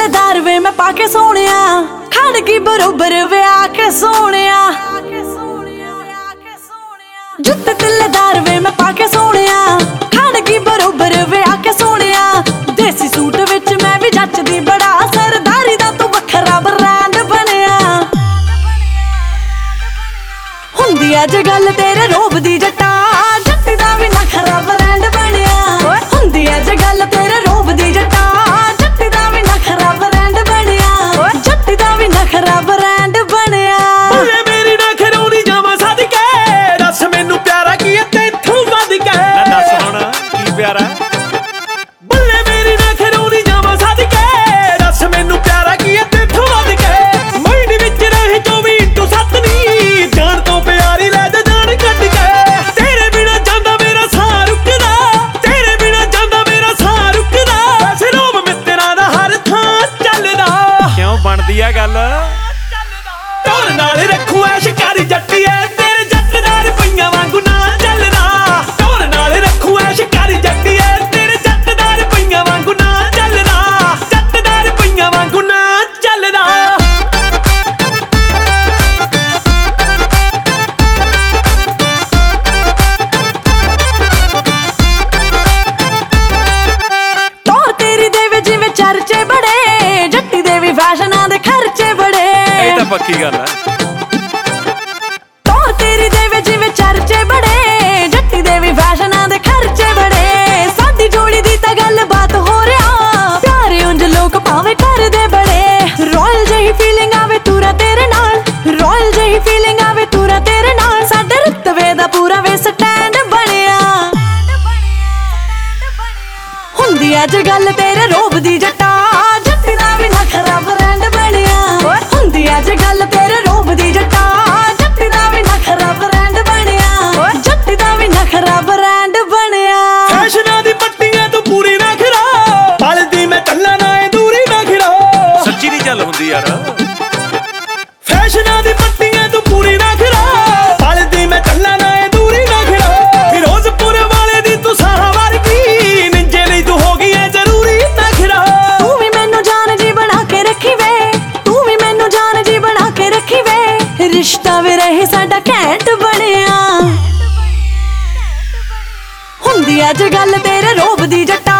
ਦਿਲਦਾਰ ਵੇ, ਮੈਂ ਪਾ ਕੇ ਸੋਹਣਿਆ। ਖੜ ਗਈ ਬਰੋਬਰ ਵਿਆਹ ਕੇ ਸੋਹਣਿਆ। ਜੁੱਤ ਦਿਲਦਾਰ ਵੇ, ਮੈਂ ਪਾ ਕੇ ਸੋਹਣਿਆ। ਖੜ ਗਈ ਬਰੋਬਰ ਵਿਆਹ ਕੇ ਸੋਹਣਿਆ। ਦੇਸੀ ਸੂਟ ਵਿੱਚ ਮੈਂ ਵੀ ਜੱਚਦੀ, ਬੜਾ ਸਰਦਾਰੀ ਦਾ ਤੂੰ ਵੱਖਰਾ ਬ੍ਰਾਂਡ ਬਣਿਆ। ਹੁੰਦੀ ਅੱਜ ਗੱਲ ਤੇਰੇ ਰੋਬ ਦੀ ਜੱਟ ਬਣਦੀ ਆ ਗੱਲ। ਟੋਰ ਨਾਲ ਰੱਖੂ ਐ ਸ਼ਿਕਾਰੀ ਜੱਟੀਏ ਤੇਰੇ ਜੱਟਦਾਰ ਪਈਆਂ ਵਾਂਗੂ ਨਾਲ ਚੱਲਦਾ ਟੋਰ ਨਾਲ ਰੱਖੂ ਐ ਸ਼ਿਕਾਰੀ ਜੱਟੀਏ ਤੇਰੇ ਜੱਟਦਾਰ ਪਈਆਂ ਵਾਂਗੂ ਨਾਲ ਚੱਲਦਾ ਜੱਟਦਾਰ ਪਈਆਂ ਵਾਂਗੂ ਨਾਲ ਚੱਲਦਾ ਤੋਰ ਤੇਰੀ ਦੇ ਵਿੱਚ ਜਿਵੇਂ ਚਰਚੇ ਬੜੇ ਪੱਕੀ ਗੱਲ ਆ। ਤੋਰ ਤੇਰੀ ਦੇ ਜਿਵੇਂ ਚਰਚੇ ਬੜੇ ਜੱਟੀ ਦੇ ਵੀ ਫੈਸ਼ਨਾਂ ਦੇ ਖਰਚੇ ਬੜੇ ਸਾਡੀ ਜੋੜੀ ਦੀ ਤਾਂ ਗੱਲ ਹੋ ਰਿਆ ਪਿਆਰੇ ਉਂਝ ਲੋਕ ਭਾਵੇਂ ਕਰਦੇ ਬੜੇ ਰਾਇਲ ਜਿਹੀ ਫੀਲਿੰਗ ਆਵੇ ਤੂਰਾ ਤੇਰੇ ਨਾਲ ਰਾਇਲ ਜਿਹੀ ਫੀਲਿੰਗ ਆਵੇ ਤੂਰਾ ਤੇਰੇ ਨਾਲ। ਸਾਡੇ ਰਤਵੇ ਦਾ ਪੂਰਾ ਵੇ ਸਟੈਂਡ ਬਣਿਆ। ਹੁੰਦੀ ਅੱਜ ਗੱਲ ਤੇਰੇ ਦੀ ਪੱਟੀਆਂ ਤੂੰ ਪੂਰੀ ਨਾ ਖਿਰਾ ਪਲਦੀ ਮੈਂ ਚੱਲਾਂ ਨਾ ਏ ਦੂਰੀ ਨਾ ਖਿਰਾ ਫਿਰੋਜ਼ਪੁਰ ਵਾਲੇ ਦੀ ਤੂੰ ਸਾਹ ਵਰਗੀ ਨਿੰਜੇ ਲਈ ਤੂੰ ਹੋ ਗਈ ਏ ਜ਼ਰੂਰੀ ਨਾ ਖਿਰਾ ਤੂੰ ਵੀ ਮੈਨੂੰ ਜਾਨ ਜੀ ਬਣਾ ਕੇ ਰੱਖੀ ਵੇ। ਤੂੰ ਵੀ ਮੈਨੂੰ ਜਾਨ ਜੀ ਬਣਾ ਕੇ ਰੱਖੀ ਵੇ। ਰਿਸ਼ਤਾ ਵੀ ਰਹੇ ਸਾਡਾ ਘੈਂਟ ਬਣਿਆ। ਹੁੰਦੀ ਅੱਜ ਗੱਲ ਤੇਰੇ ਰੋਬ ਦੀ ਜੱਟਾ।